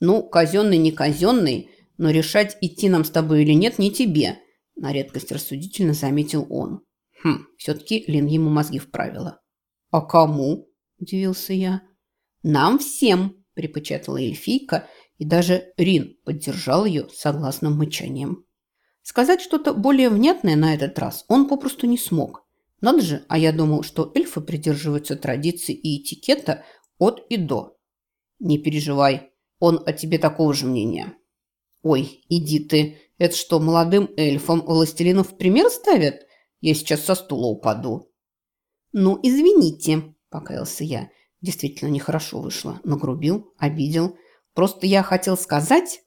Ну, казенный, не казенный, но решать, идти нам с тобой или нет, не тебе, на редкость рассудительно заметил он. Хм, все-таки Лин ему мозги вправила. А кому? Удивился я. Нам всем, припечатала эльфийка, и даже Рин поддержал ее согласным мычанием. Сказать что-то более внятное на этот раз он попросту не смог. Надо же, а я думал, что эльфы придерживаются традиций и этикета от и до. Не переживай, он о тебе такого же мнения. Ой, иди ты, это что, молодым эльфам властелинов пример ставят? Я сейчас со стула упаду. Ну, извините, покаялся я. Действительно нехорошо вышло. Нагрубил, обидел. Просто я хотел сказать...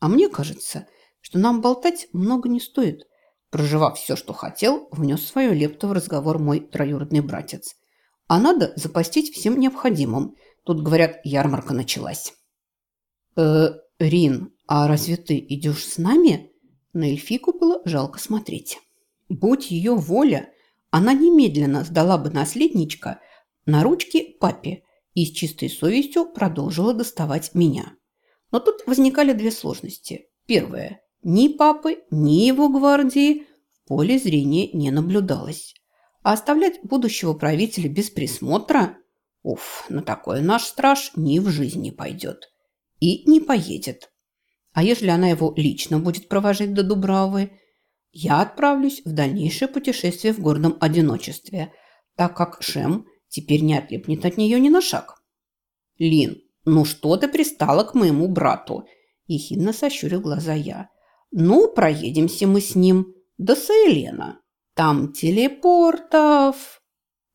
А мне кажется, что нам болтать много не стоит. Проживав все, что хотел, внес свою лепту в разговор мой троюродный братец. А надо запастить всем необходимым. Тут, говорят, ярмарка началась. «Э, Рин, а разве ты идешь с нами?» На эльфику было жалко смотреть. Будь ее воля, она немедленно сдала бы наследничка на ручки папе и с чистой совестью продолжила доставать меня. Но тут возникали две сложности. Первое. Ни папы, ни его гвардии в поле зрения не наблюдалось. А оставлять будущего правителя без присмотра? Уф, на такое наш страж ни в жизни пойдет. И не поедет. А если она его лично будет провожать до Дубравы, я отправлюсь в дальнейшее путешествие в гордом одиночестве, так как Шем теперь не отлипнет от нее ни на шаг. «Лин, ну что ты пристала к моему брату?» – ехидно сощурил глаза я. «Ну, проедемся мы с ним до Саэлена. Там телепортов».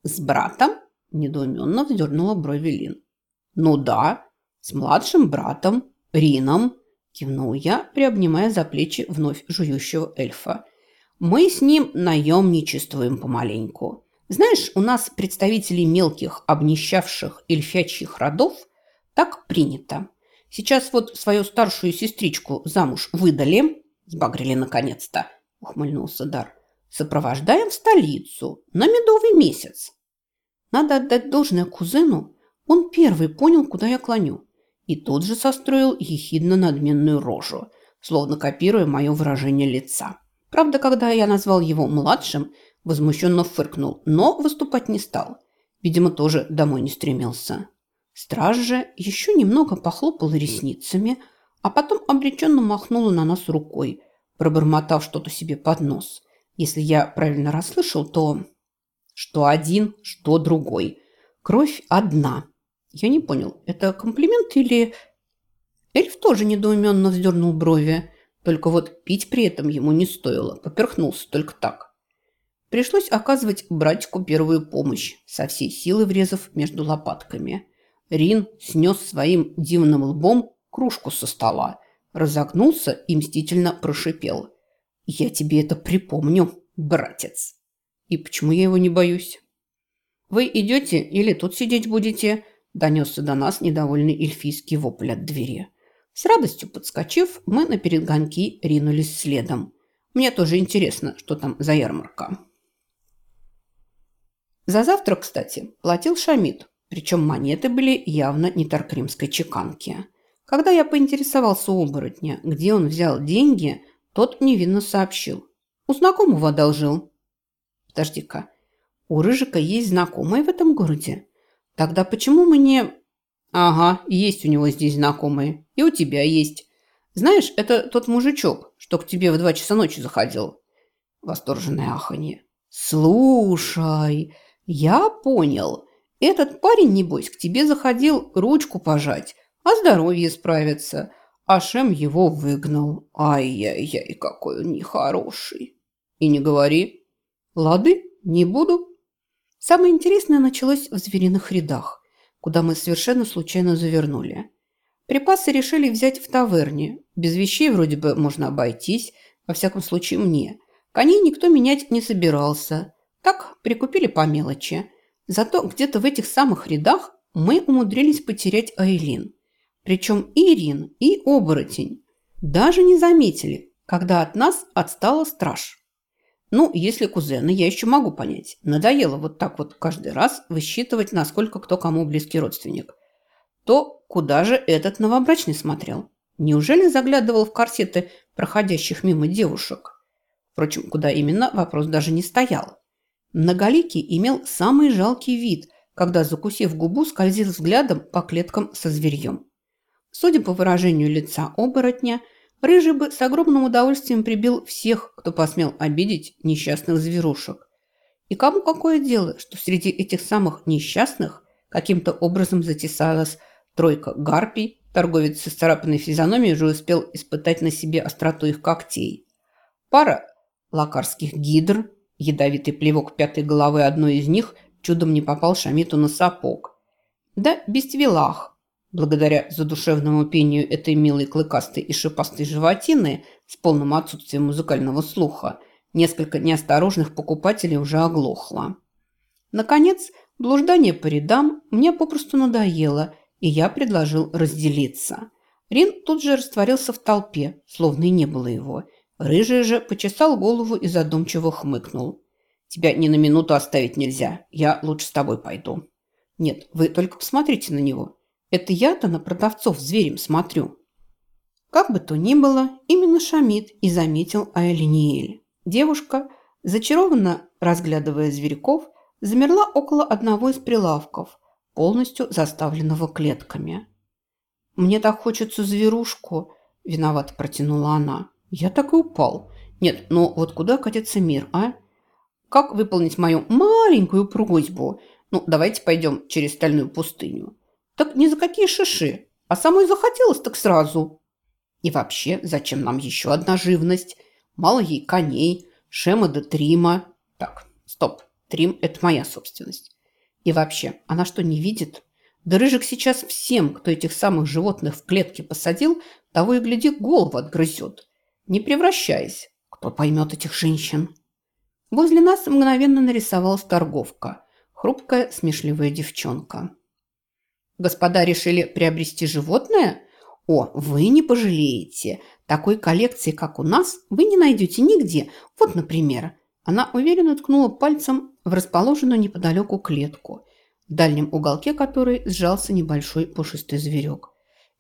«С братом?» – недоуменно вздернула брови Лин. «Ну да, с младшим братом, Рином», – кивнул я, приобнимая за плечи вновь жующего эльфа. «Мы с ним наемничествуем помаленьку. Знаешь, у нас представителей мелких, обнищавших эльфячьих родов так принято. Сейчас вот свою старшую сестричку замуж выдали, сбагрили наконец-то, ухмыльнулся Дар. Сопровождаем в столицу на медовый месяц. Надо отдать должное кузену, он первый понял, куда я клоню. И тут же состроил ехидно-надменную рожу, словно копируя мое выражение лица. Правда, когда я назвал его младшим – Возмущенно фыркнул, но выступать не стал. Видимо, тоже домой не стремился. Страж же еще немного похлопала ресницами, а потом обреченно махнула на нас рукой, пробормотав что-то себе под нос. Если я правильно расслышал, то... Что один, что другой. Кровь одна. Я не понял, это комплимент или... Эльф тоже недоуменно вздернул брови. Только вот пить при этом ему не стоило. Поперхнулся только так. Пришлось оказывать братику первую помощь, со всей силы врезав между лопатками. Рин снес своим дивным лбом кружку со стола, разогнулся и мстительно прошипел. «Я тебе это припомню, братец!» «И почему я его не боюсь?» «Вы идете или тут сидеть будете?» Донесся до нас недовольный эльфийский вопль от двери. С радостью подскочив, мы на перегонки ринулись следом. Мне тоже интересно, что там за ярмарка. За завтрак, кстати, платил Шамид, причем монеты были явно не таркримской чеканки. Когда я поинтересовался у оборотня, где он взял деньги, тот невинно сообщил. У знакомого одолжил. Подожди-ка, у Рыжика есть знакомые в этом городе? Тогда почему мы не... Ага, есть у него здесь знакомые. И у тебя есть. Знаешь, это тот мужичок, что к тебе в два часа ночи заходил. Восторженное аханье. Слушай, «Я понял. Этот парень, небось, к тебе заходил ручку пожать, а здоровье справиться. А Шем его выгнал. Ай-яй-яй, какой он нехороший. И не говори. Лады, не буду». Самое интересное началось в звериных рядах, куда мы совершенно случайно завернули. Припасы решили взять в таверне. Без вещей вроде бы можно обойтись, во всяком случае мне. Коней никто менять не собирался. Так, прикупили по мелочи. Зато где-то в этих самых рядах мы умудрились потерять Айлин. Причем и Ирин, и оборотень. Даже не заметили, когда от нас отстала страж. Ну, если кузены, я еще могу понять. Надоело вот так вот каждый раз высчитывать, насколько кто кому близкий родственник. то куда же этот новобрачный смотрел? Неужели заглядывал в корсеты проходящих мимо девушек? Впрочем, куда именно, вопрос даже не стоял. Многоликий имел самый жалкий вид, когда, закусив губу, скользил взглядом по клеткам со зверьем. Судя по выражению лица оборотня, Рыжий бы с огромным удовольствием прибил всех, кто посмел обидеть несчастных зверушек. И кому какое дело, что среди этих самых несчастных каким-то образом затесалась тройка гарпий, торговец с царапанной физиономией уже успел испытать на себе остроту их когтей. Пара лакарских гидр, ядовитый плевок пятой головы одной из них чудом не попал Шамиту на сапог. Да бестивилах, благодаря задушевному пению этой милой клыкастой и шипастой животины с полным отсутствием музыкального слуха, несколько неосторожных покупателей уже оглохло. Наконец, блуждание по рядам мне попросту надоело, и я предложил разделиться. Рин тут же растворился в толпе, словно и не было его – Рыжий же почесал голову и задумчиво хмыкнул. «Тебя ни на минуту оставить нельзя. Я лучше с тобой пойду». «Нет, вы только посмотрите на него. Это я-то на продавцов зверем смотрю». Как бы то ни было, именно Шамид и заметил Айлиниэль. Девушка, зачарованно разглядывая зверьков, замерла около одного из прилавков, полностью заставленного клетками. «Мне так хочется зверушку», – виновато протянула она. Я так и упал. Нет, но вот куда катится мир, а? Как выполнить мою маленькую просьбу? Ну, давайте пойдем через стальную пустыню. Так ни за какие шиши. А самой захотелось так сразу. И вообще, зачем нам еще одна живность? Мало ей коней, Шема да Трима. Так, стоп. Трим – это моя собственность. И вообще, она что, не видит? Да Рыжик сейчас всем, кто этих самых животных в клетке посадил, того и гляди, голову отгрызет не превращаясь. Кто поймет этих женщин? Возле нас мгновенно нарисовалась торговка. Хрупкая, смешливая девчонка. Господа решили приобрести животное? О, вы не пожалеете. Такой коллекции, как у нас, вы не найдете нигде. Вот, например. Она уверенно ткнула пальцем в расположенную неподалеку клетку, в дальнем уголке которой сжался небольшой пушистый зверек.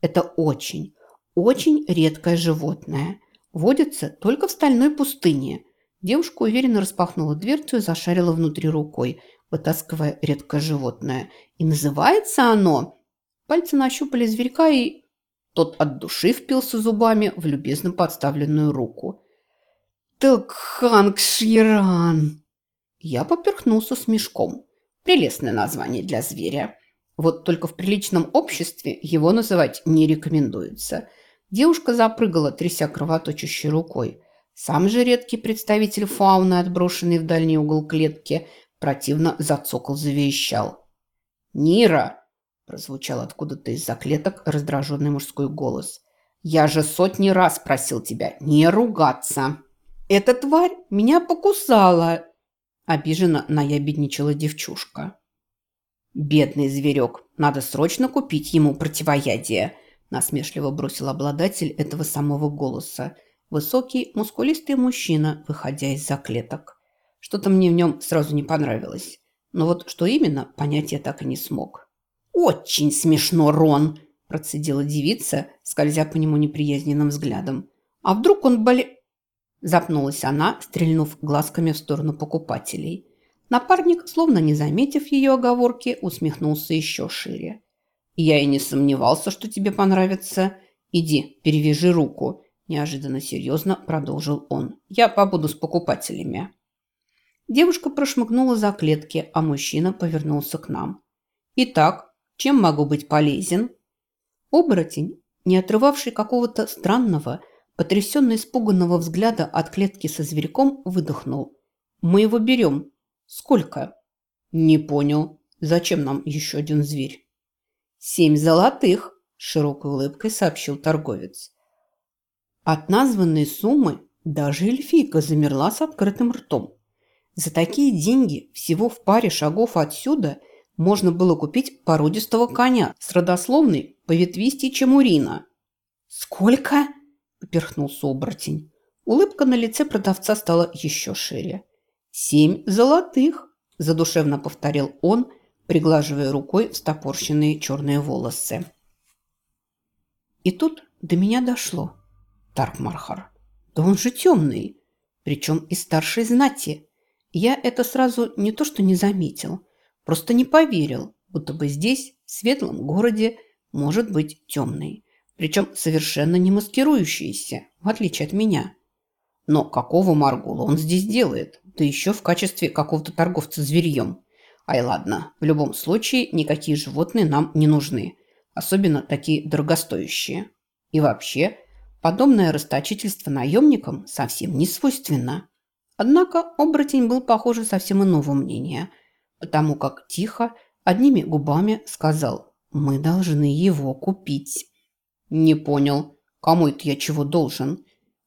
Это очень, очень редкое животное водится только в стальной пустыне. Девушка уверенно распахнула дверцу и зашарила внутри рукой, вытаскивая редкое животное. И называется оно... Пальцы нащупали зверька, и тот от души впился зубами в любезно подставленную руку. «Телкхангширан!» Я поперхнулся с мешком. Прелестное название для зверя. Вот только в приличном обществе его называть не рекомендуется – Девушка запрыгала, тряся кровоточащей рукой. Сам же редкий представитель фауны, отброшенный в дальний угол клетки, противно зацокал, завещал. «Нира!» – прозвучал откуда-то из-за клеток раздраженный мужской голос. «Я же сотни раз просил тебя не ругаться!» «Эта тварь меня покусала!» – обиженно наябедничала девчушка. «Бедный зверек, надо срочно купить ему противоядие!» насмешливо бросил обладатель этого самого голоса. Высокий, мускулистый мужчина, выходя из-за клеток. Что-то мне в нем сразу не понравилось. Но вот что именно, понять я так и не смог. «Очень смешно, Рон!» – процедила девица, скользя по нему неприязненным взглядом. «А вдруг он боле...» Запнулась она, стрельнув глазками в сторону покупателей. Напарник, словно не заметив ее оговорки, усмехнулся еще шире. Я и не сомневался, что тебе понравится. Иди, перевяжи руку. Неожиданно серьезно продолжил он. Я побуду с покупателями. Девушка прошмыгнула за клетки, а мужчина повернулся к нам. «Итак, чем могу быть полезен?» Оборотень, не отрывавший какого-то странного, потрясенно испуганного взгляда от клетки со зверьком, выдохнул. «Мы его берем. Сколько?» «Не понял. Зачем нам еще один зверь?» «Семь золотых», – широкой улыбкой сообщил торговец. От названной суммы даже эльфийка замерла с открытым ртом. За такие деньги всего в паре шагов отсюда можно было купить породистого коня с родословной по ветвисти Чемурина. «Сколько?» – поперхнулся оборотень. Улыбка на лице продавца стала еще шире. «Семь золотых», – задушевно повторил он, приглаживая рукой встопорщенные черные волосы. И тут до меня дошло. Таркмархар, да он же темный, причем из старшей знати. Я это сразу не то что не заметил, просто не поверил, будто бы здесь, в светлом городе, может быть темный. Причем совершенно не маскирующийся, в отличие от меня. Но какого Маргула он здесь делает? Да еще в качестве какого-то торговца зверьем. Ай, ладно, в любом случае никакие животные нам не нужны. Особенно такие дорогостоящие. И вообще, подобное расточительство наемникам совсем не свойственно. Однако оборотень был, похоже, совсем иного мнения, потому как тихо, одними губами сказал «Мы должны его купить». «Не понял, кому это я чего должен?»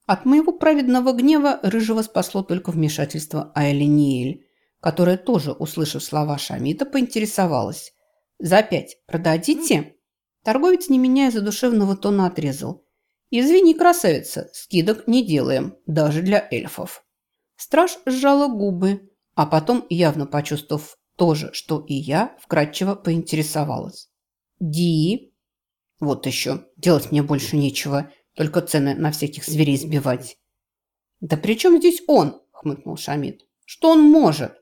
От моего праведного гнева Рыжего спасло только вмешательство Айлиниэль, которая тоже, услышав слова Шамита, поинтересовалась. «За пять продадите?» Торговец, не меняя задушевного тона, отрезал. «Извини, красавица, скидок не делаем, даже для эльфов». Страж сжала губы, а потом, явно почувствовав то же, что и я, вкратчиво поинтересовалась. «Ди?» «Вот еще, делать мне больше нечего». Только цены на всяких зверей сбивать. «Да при чем здесь он?» – хмыкнул Шамид. «Что он может?»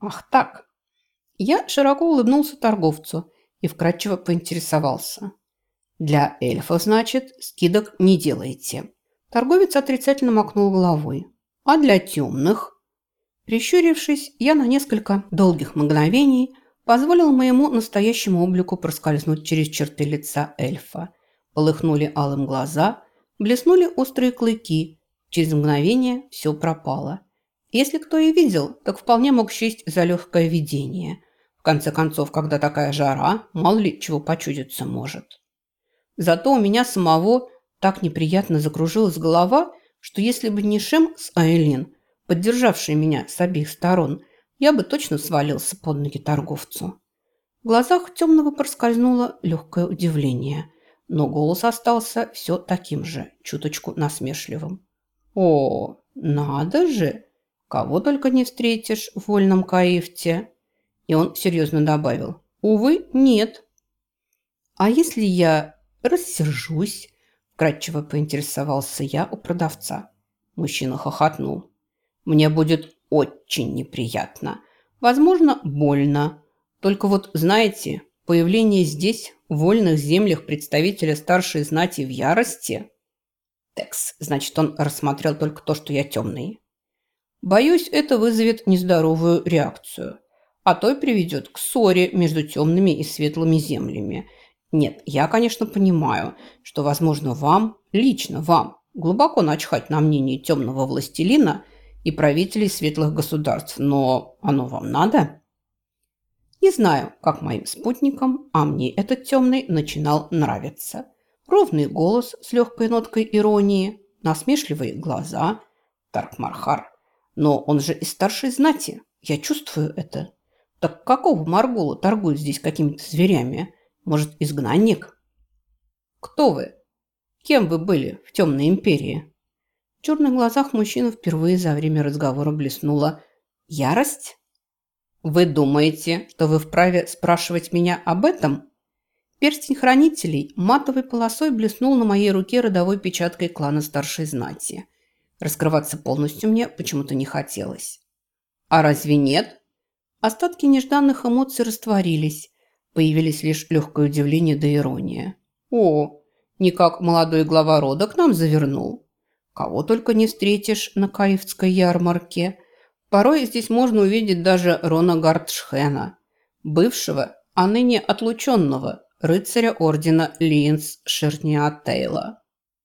«Ах так!» Я широко улыбнулся торговцу и вкратчиво поинтересовался. «Для эльфов, значит, скидок не делаете». Торговец отрицательно макнул головой. «А для темных?» Прищурившись, я на несколько долгих мгновений позволил моему настоящему облику проскользнуть через черты лица эльфа Полыхнули алым глаза, блеснули острые клыки. Через мгновение все пропало. Если кто и видел, так вполне мог счесть за легкое видение. В конце концов, когда такая жара, мало ли чего почудиться может. Зато у меня самого так неприятно закружилась голова, что если бы не Шем с Айлин, поддержавшие меня с обеих сторон, я бы точно свалился под ноги торговцу. В глазах темного проскользнуло легкое удивление – но голос остался все таким же, чуточку насмешливым. «О, надо же! Кого только не встретишь в вольном Каифте!» И он серьезно добавил. «Увы, нет». «А если я рассержусь?» Кратчево поинтересовался я у продавца. Мужчина хохотнул. «Мне будет очень неприятно. Возможно, больно. Только вот, знаете, появление здесь в вольных землях представителя старшей знати в ярости? Текс, значит, он рассмотрел только то, что я темный. Боюсь, это вызовет нездоровую реакцию, а то и приведет к ссоре между темными и светлыми землями. Нет, я, конечно, понимаю, что, возможно, вам, лично вам, глубоко начхать на мнение темного властелина и правителей светлых государств, но оно вам надо? Не знаю, как моим спутникам, а мне этот темный начинал нравиться. Ровный голос с легкой ноткой иронии, насмешливые глаза. Таркмархар. Но он же из старшей знати. Я чувствую это. Так какого Маргола торгует здесь какими-то зверями? Может, изгнанник? Кто вы? Кем вы были в темной империи? В черных глазах мужчины впервые за время разговора блеснула ярость. «Вы думаете, что вы вправе спрашивать меня об этом?» Перстень хранителей матовой полосой блеснул на моей руке родовой печаткой клана старшей знати. Раскрываться полностью мне почему-то не хотелось. «А разве нет?» Остатки нежданных эмоций растворились. Появились лишь легкое удивление да ирония. «О, не как молодой глава рода к нам завернул. Кого только не встретишь на Каевской ярмарке. Порой здесь можно увидеть даже Рона Гартшхена, бывшего, а ныне отлученного рыцаря ордена Линс Шерниатейла.